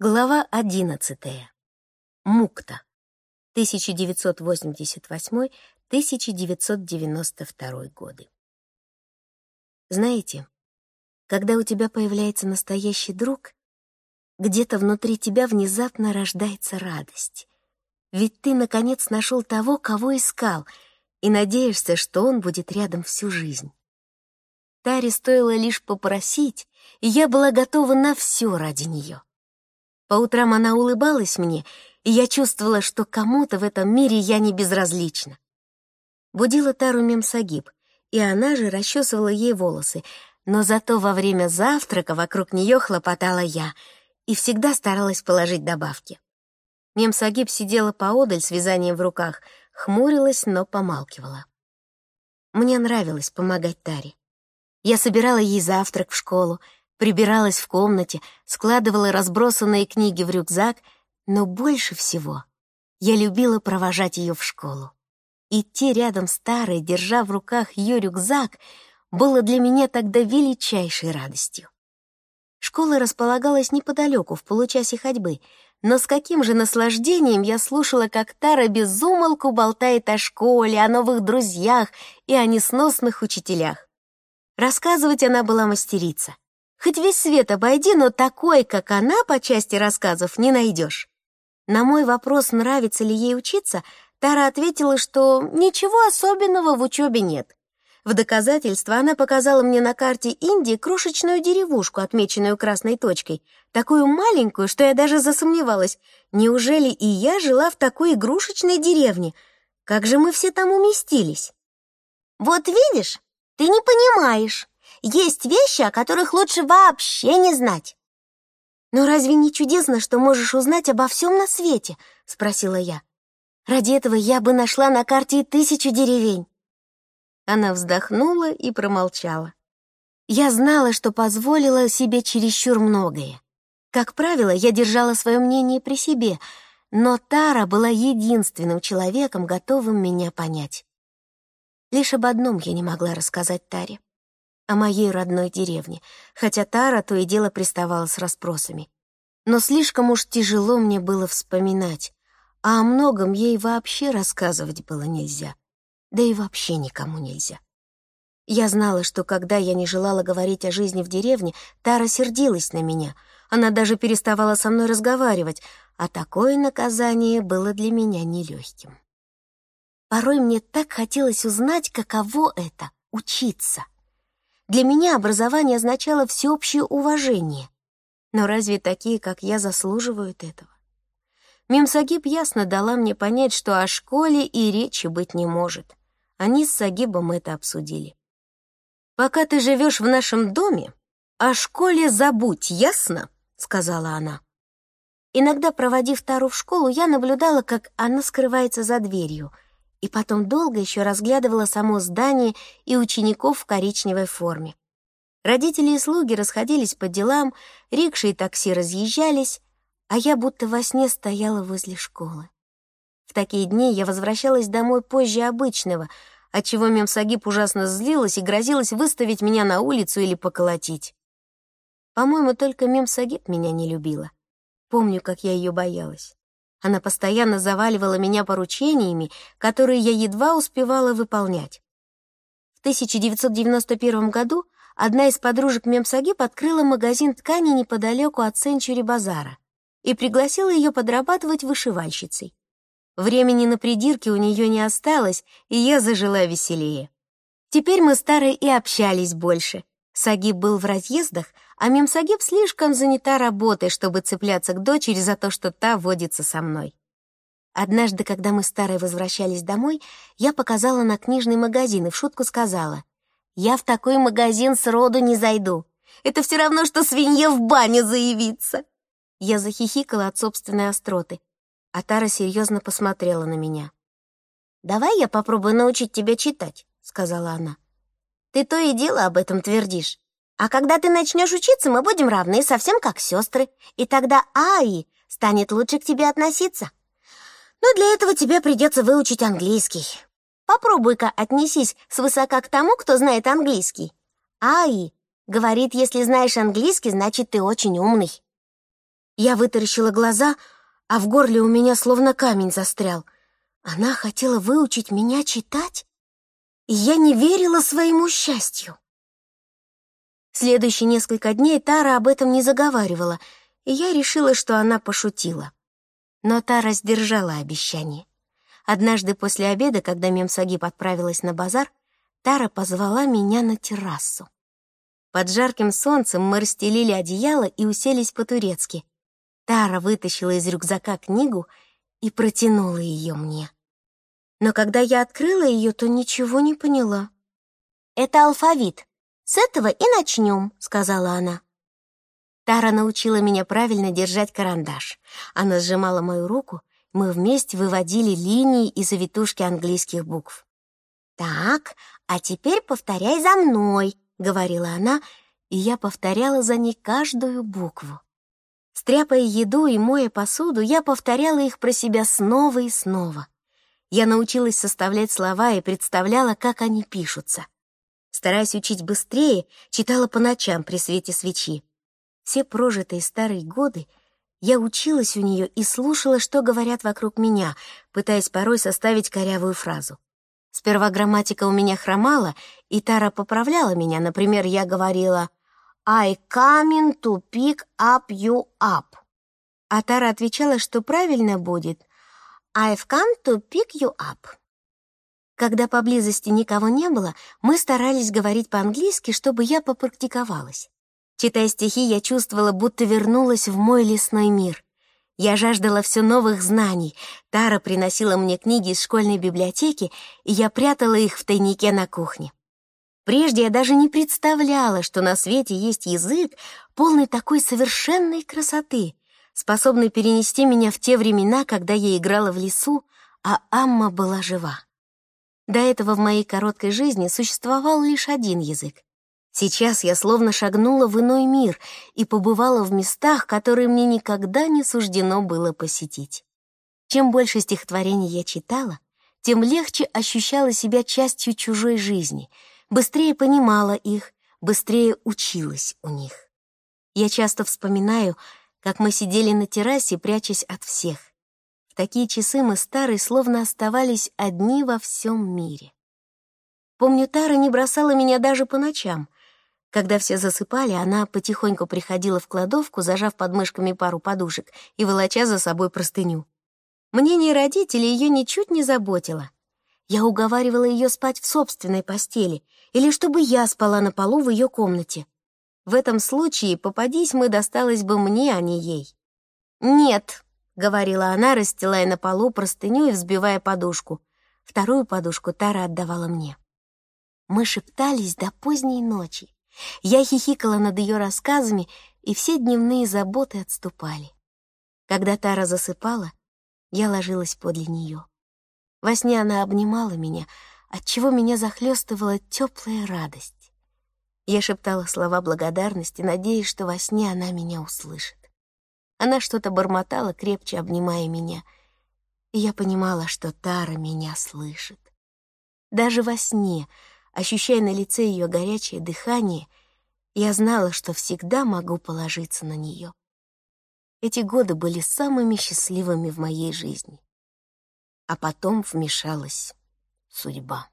Глава одиннадцатая. Мукта. 1988-1992 годы. Знаете, когда у тебя появляется настоящий друг, где-то внутри тебя внезапно рождается радость. Ведь ты, наконец, нашел того, кого искал, и надеешься, что он будет рядом всю жизнь. Таре стоило лишь попросить, и я была готова на все ради нее. По утрам она улыбалась мне, и я чувствовала, что кому-то в этом мире я не безразлична. Будила Тару Мемсагиб, и она же расчесывала ей волосы, но зато во время завтрака вокруг нее хлопотала я и всегда старалась положить добавки. Мемсагиб сидела поодаль с вязанием в руках, хмурилась, но помалкивала. Мне нравилось помогать Таре. Я собирала ей завтрак в школу, прибиралась в комнате, складывала разбросанные книги в рюкзак, но больше всего я любила провожать ее в школу. Идти рядом старой, держа в руках ее рюкзак, было для меня тогда величайшей радостью. Школа располагалась неподалеку, в получасе ходьбы, но с каким же наслаждением я слушала, как Тара безумолку болтает о школе, о новых друзьях и о несносных учителях. Рассказывать она была мастерица. Хоть весь свет обойди, но такой, как она, по части рассказов, не найдешь. На мой вопрос, нравится ли ей учиться, Тара ответила, что ничего особенного в учебе нет. В доказательство она показала мне на карте Индии крошечную деревушку, отмеченную красной точкой, такую маленькую, что я даже засомневалась, неужели и я жила в такой игрушечной деревне? Как же мы все там уместились? «Вот видишь, ты не понимаешь», есть вещи, о которых лучше вообще не знать. «Но разве не чудесно, что можешь узнать обо всем на свете?» — спросила я. «Ради этого я бы нашла на карте тысячу деревень». Она вздохнула и промолчала. Я знала, что позволила себе чересчур многое. Как правило, я держала свое мнение при себе, но Тара была единственным человеком, готовым меня понять. Лишь об одном я не могла рассказать Таре о моей родной деревне, хотя Тара то и дело приставала с расспросами. Но слишком уж тяжело мне было вспоминать, а о многом ей вообще рассказывать было нельзя, да и вообще никому нельзя. Я знала, что когда я не желала говорить о жизни в деревне, Тара сердилась на меня, она даже переставала со мной разговаривать, а такое наказание было для меня нелегким. Порой мне так хотелось узнать, каково это — учиться — для меня образование означало всеобщее уважение. Но разве такие, как я, заслуживают этого? Мимсагиб ясно дала мне понять, что о школе и речи быть не может. Они с Сагибом это обсудили. «Пока ты живешь в нашем доме, о школе забудь, ясно?» — сказала она. Иногда, проводив Тару в школу, я наблюдала, как она скрывается за дверью — и потом долго еще разглядывала само здание и учеников в коричневой форме. Родители и слуги расходились по делам, рикши и такси разъезжались, а я будто во сне стояла возле школы. В такие дни я возвращалась домой позже обычного, отчего Мемсагиб ужасно злилась и грозилась выставить меня на улицу или поколотить. По-моему, только Мемсагиб меня не любила. Помню, как я ее боялась. Она постоянно заваливала меня поручениями, которые я едва успевала выполнять. В 1991 году одна из подружек Мемсагиб открыла магазин ткани неподалеку от Сенчури базара и пригласила ее подрабатывать вышивальщицей. Времени на придирки у нее не осталось, и я зажила веселее. Теперь мы старые и общались больше. Сагиб был в разъездах, а Мемсагиб слишком занята работой, чтобы цепляться к дочери за то, что та водится со мной. Однажды, когда мы старой возвращались домой, я показала на книжный магазин и в шутку сказала, «Я в такой магазин сроду не зайду. Это все равно, что свинья в баню заявиться». Я захихикала от собственной остроты, а Тара серьезно посмотрела на меня. «Давай я попробую научить тебя читать», — сказала она. «Ты то и дело об этом твердишь. А когда ты начнешь учиться, мы будем равны, совсем как сестры, и тогда Аи станет лучше к тебе относиться. Но для этого тебе придется выучить английский. Попробуй-ка отнесись свысока к тому, кто знает английский. Аи говорит, если знаешь английский, значит, ты очень умный. Я вытаращила глаза, а в горле у меня словно камень застрял. Она хотела выучить меня читать? Я не верила своему счастью. Следующие несколько дней Тара об этом не заговаривала, и я решила, что она пошутила. Но Тара сдержала обещание. Однажды после обеда, когда Мемсагиб отправилась на базар, Тара позвала меня на террасу. Под жарким солнцем мы расстелили одеяло и уселись по-турецки. Тара вытащила из рюкзака книгу и протянула ее мне. Но когда я открыла ее, то ничего не поняла. «Это алфавит. С этого и начнем», — сказала она. Тара научила меня правильно держать карандаш. Она сжимала мою руку, мы вместе выводили линии и завитушки английских букв. «Так, а теперь повторяй за мной», — говорила она, и я повторяла за ней каждую букву. Стряпая еду и моя посуду, я повторяла их про себя снова и снова. Я научилась составлять слова и представляла, как они пишутся. Стараясь учить быстрее, читала по ночам при свете свечи. Все прожитые старые годы я училась у нее и слушала, что говорят вокруг меня, пытаясь порой составить корявую фразу. Сперва грамматика у меня хромала, и Тара поправляла меня. Например, я говорила «I coming to pick up you up». А Тара отвечала, что правильно будет «I've to pick you up». Когда поблизости никого не было, мы старались говорить по-английски, чтобы я попрактиковалась. Читая стихи, я чувствовала, будто вернулась в мой лесной мир. Я жаждала все новых знаний. Тара приносила мне книги из школьной библиотеки, и я прятала их в тайнике на кухне. Прежде я даже не представляла, что на свете есть язык, полный такой совершенной красоты, способный перенести меня в те времена, когда я играла в лесу, а Амма была жива. До этого в моей короткой жизни существовал лишь один язык Сейчас я словно шагнула в иной мир и побывала в местах, которые мне никогда не суждено было посетить. Чем больше стихотворений я читала, тем легче ощущала себя частью чужой жизни, быстрее понимала их, быстрее училась у них. Я часто вспоминаю, как мы сидели на террасе, прячась от всех. В такие часы мы старые словно оставались одни во всем мире. Помню, Тара не бросала меня даже по ночам — когда все засыпали, она потихоньку приходила в кладовку, зажав под мышками пару подушек и волоча за собой простыню. Мнение родителей ее ничуть не заботило. Я уговаривала ее спать в собственной постели или чтобы я спала на полу в ее комнате. В этом случае, попадись мы, досталось бы мне, а не ей. «Нет», — говорила она, расстилая на полу простыню и взбивая подушку. Вторую подушку Тара отдавала мне. Мы шептались до поздней ночи. Я хихикала над ее рассказами, и все дневные заботы отступали. Когда Тара засыпала, я ложилась подле нее. Во сне она обнимала меня, отчего меня захлестывала теплая радость. Я шептала слова благодарности, надеясь, что во сне она меня услышит. Она что-то бормотала, крепче обнимая меня, и я понимала, что Тара меня слышит. Даже во сне — Ощущая на лице ее горячее дыхание, я знала, что всегда могу положиться на нее. Эти годы были самыми счастливыми в моей жизни. А потом вмешалась судьба.